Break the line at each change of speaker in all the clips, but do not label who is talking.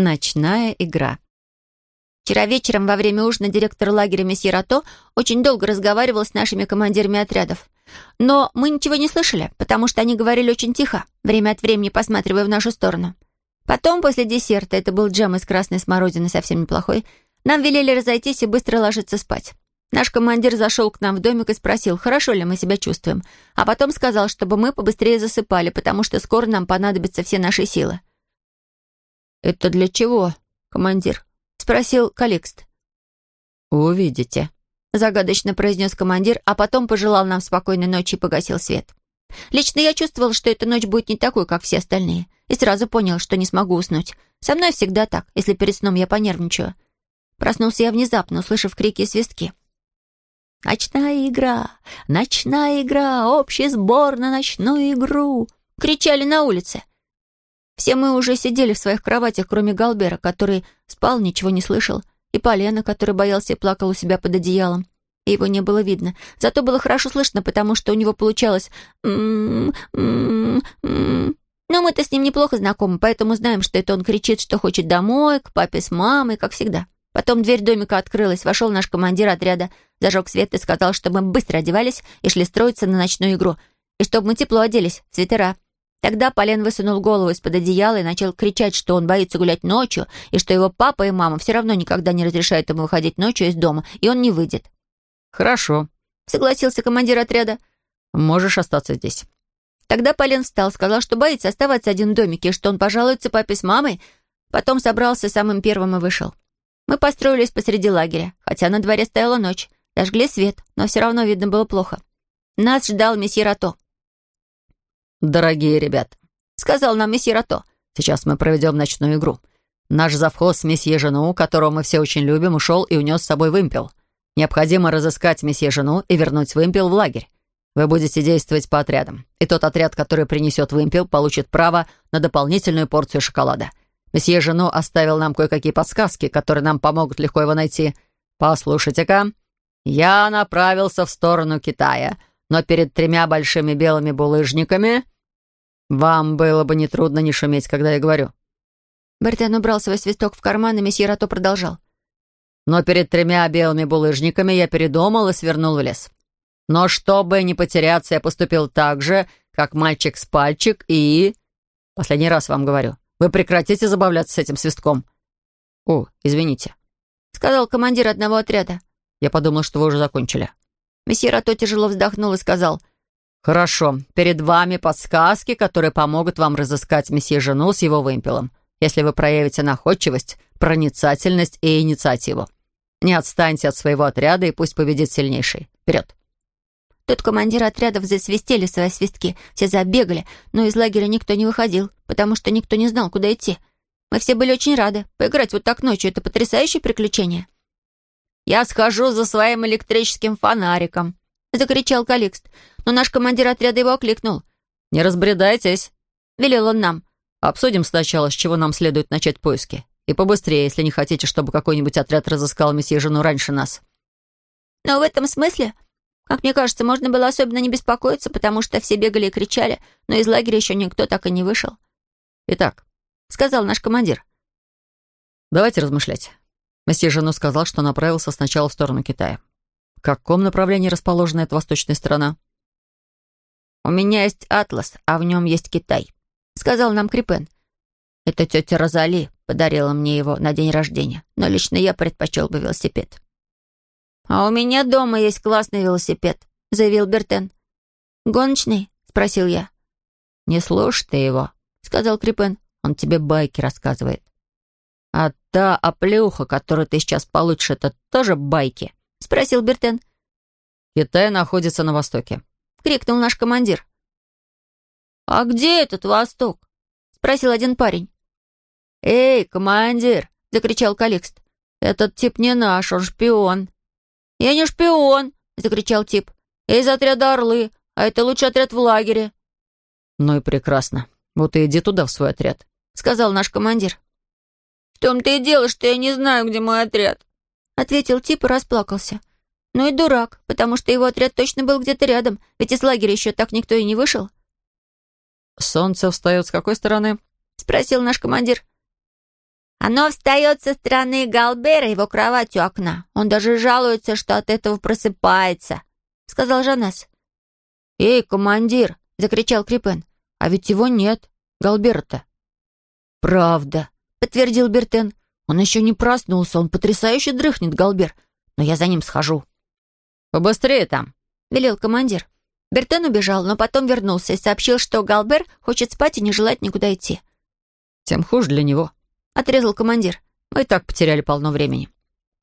Ночная игра.
Вчера вечером во время ужина директор лагеря месье Рато очень долго разговаривал с нашими командирами отрядов. Но мы ничего не слышали, потому что они говорили очень тихо, время от времени посматривая в нашу сторону. Потом, после десерта, это был джем из красной смородины, совсем неплохой, нам велели разойтись и быстро ложиться спать. Наш командир зашел к нам в домик и спросил, хорошо ли мы себя чувствуем, а потом сказал, чтобы мы побыстрее засыпали, потому что скоро нам понадобятся все наши силы. «Это для чего, командир?» — спросил Каликст.
«Увидите», —
загадочно произнес командир, а потом пожелал нам спокойной ночи и погасил свет. Лично я чувствовал, что эта ночь будет не такой, как все остальные, и сразу понял, что не смогу уснуть. Со мной всегда так, если перед сном я понервничаю. Проснулся я внезапно, услышав крики и свистки. «Ночная игра! Ночная игра! Общий сбор на ночную игру!» Кричали на улице. Все мы уже сидели в своих кроватях, кроме Галбера, который спал, ничего не слышал, и Полена, который боялся и плакал у себя под одеялом. И его не было видно. Зато было хорошо слышно, потому что у него получалось. Но мы-то с ним неплохо знакомы, поэтому знаем, что это он кричит, что хочет домой, к папе с мамой, как всегда. Потом дверь домика открылась, вошел наш командир отряда, зажег свет и сказал, чтобы мы быстро одевались и шли строиться на ночную игру, и чтобы мы тепло оделись, свитера. Тогда Полен высунул голову из-под одеяла и начал кричать, что он боится гулять ночью, и что его папа и мама все равно никогда не разрешают ему выходить ночью из дома, и он не выйдет.
«Хорошо», —
согласился командир отряда.
«Можешь остаться здесь».
Тогда Полен встал, сказал, что боится оставаться один в домике, что он пожалуется папе с мамой, потом собрался самым первым и вышел. Мы построились посреди лагеря, хотя на дворе стояла ночь. Дожгли свет, но все равно видно было плохо. Нас ждал месье Рато.
«Дорогие ребята», —
сказал нам месье Рато, —
«сейчас мы проведем ночную игру. Наш завхоз месье Жену, которого мы все очень любим, ушел и унес с собой вымпел. Необходимо разыскать месье Жену и вернуть вымпел в лагерь. Вы будете действовать по отрядам, и тот отряд, который принесет вымпел, получит право на дополнительную порцию шоколада. Месье Жену оставил нам кое-какие подсказки, которые нам помогут легко его найти. Послушайте-ка. Я направился в сторону Китая, но перед тремя большими белыми булыжниками «Вам было бы нетрудно не шуметь, когда я говорю».
Бертен убрал свой свисток в карман, и месье Рато продолжал.
«Но перед тремя белыми булыжниками я передумал и свернул в лес. Но чтобы не потеряться, я поступил так же, как мальчик с пальчик и... Последний раз вам говорю. Вы прекратите забавляться с этим свистком». «О, извините», —
сказал командир одного отряда.
«Я подумал, что вы уже закончили».
Месье Рато тяжело вздохнул и сказал,
«Хорошо. Перед вами подсказки, которые помогут вам разыскать месье Жену с его вымпелом, если вы проявите находчивость, проницательность и инициативу. Не отстаньте от своего отряда, и пусть победит сильнейший. Вперед!»
Тут командиры отрядов засвистели свои свистки, все забегали, но из лагеря никто не выходил, потому что никто не знал, куда идти. Мы все были очень рады. Поиграть вот так ночью — это потрясающее приключение. «Я схожу за своим электрическим фонариком», — закричал Каликст. Но наш командир отряда его окликнул.
«Не разбредайтесь», —
велел он нам.
«Обсудим сначала, с чего нам следует начать поиски. И побыстрее, если не хотите, чтобы какой-нибудь отряд разыскал месье жену раньше нас».
«Но в этом смысле, как мне кажется, можно было особенно не беспокоиться, потому что все бегали и кричали, но из лагеря еще никто так и не вышел».
«Итак», — сказал наш командир, — «давайте размышлять». Месье Жену сказал, что направился сначала в сторону Китая. В каком направлении расположена эта восточная сторона?
«У меня есть атлас, а в нем есть Китай», — сказал нам Крипен. «Это тетя Розали подарила мне его на день рождения, но лично я предпочел бы велосипед». «А у меня дома есть классный велосипед», — заявил Бертен. «Гоночный?» — спросил я.
«Не слушай ты его», — сказал Крипен. «Он тебе байки рассказывает». «А та оплюха, которую ты сейчас получишь, это тоже байки?»
— спросил Бертен.
«Китай находится на востоке», —
крикнул наш командир. «А где этот восток?» — спросил один парень.
«Эй, командир!»
— закричал Каликст.
«Этот тип не наш, он шпион».
«Я не шпион!» — закричал тип. «Я из отряда «Орлы», а это лучший отряд в лагере».
«Ну и прекрасно. Вот и иди туда, в свой отряд», — сказал наш командир.
«В том-то и дело, что я не знаю, где мой отряд», ответил тип и расплакался. Ну и дурак, потому что его отряд точно был где-то рядом, ведь из лагеря еще так никто и не вышел.
«Солнце встает с какой стороны?»
— спросил наш командир. Оно встает со стороны Галбера его кровать у окна. Он даже жалуется, что от этого просыпается», — сказал Жанас.
«Эй, командир!» — закричал Крипен. «А ведь его нет, Галбера-то».
«Правда», — подтвердил Бертен. «Он еще не проснулся, он потрясающе дрыхнет, Галбер. Но я за ним схожу».
«Побыстрее там», —
велел командир. Бертен убежал, но потом вернулся и сообщил, что Галбер хочет спать и не желает никуда идти.
«Тем хуже для него», —
отрезал командир.
«Мы и так потеряли полно времени».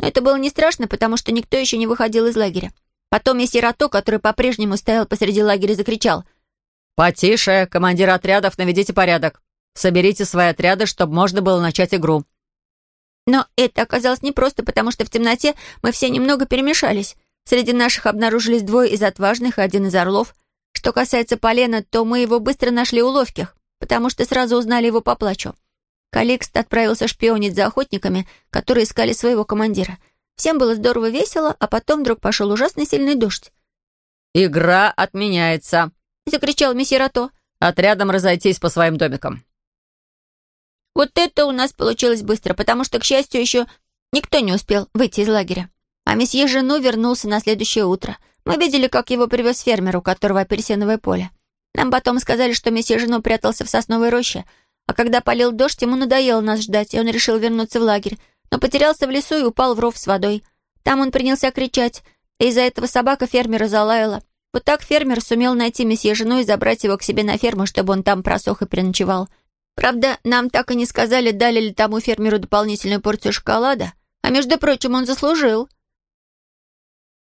Но это было не страшно, потому что никто еще не выходил из лагеря. Потом месье Рато, который по-прежнему стоял посреди лагеря, закричал.
«Потише, командир отрядов, наведите порядок. Соберите свои отряды, чтобы можно было начать игру».
Но это оказалось непросто, потому что в темноте мы все немного перемешались. Среди наших обнаружились двое из отважных и один из орлов. Что касается Полена, то мы его быстро нашли у ловких, потому что сразу узнали его по плачу. Каликст отправился шпионить за охотниками, которые искали своего командира. Всем было здорово весело, а потом вдруг пошел ужасный сильный дождь.
«Игра отменяется!»
— закричал месье Рато.
«Отрядом разойтись по своим домикам».
Вот это у нас получилось быстро, потому что, к счастью, еще никто не успел выйти из лагеря. А месье Жену вернулся на следующее утро. Мы видели, как его привез фермер, у которого апельсиновое поле. Нам потом сказали, что месье Жену прятался в сосновой роще, а когда полил дождь, ему надоело нас ждать, и он решил вернуться в лагерь, но потерялся в лесу и упал в ров с водой. Там он принялся кричать, и из-за этого собака фермера залаяла. Вот так фермер сумел найти месье Жену и забрать его к себе на ферму, чтобы он там просох и переночевал. Правда, нам так и не сказали, дали ли тому фермеру дополнительную порцию шоколада, а между прочим, он заслужил.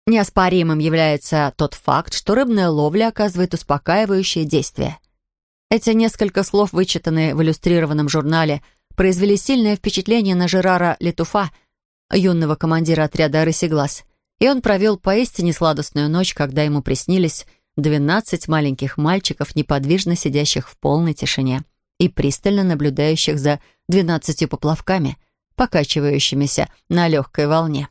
Неоспоримым является тот факт, что рыбная ловля оказывает успокаивающее действие. Эти несколько слов, вычитанные в иллюстрированном журнале, произвели сильное впечатление на Жерара Летуфа, юного командира отряда «Рысеглаз», и он провел поистине сладостную ночь, когда ему приснились двенадцать маленьких мальчиков, неподвижно сидящих в полной тишине и пристально наблюдающих за двенадцатью поплавками, покачивающимися на легкой волне.